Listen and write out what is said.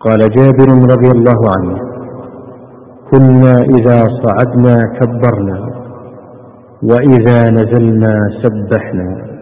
قال جابر رضي الله عنه كنا إذا صعدنا كبرنا وإذا نزلنا سبحنا.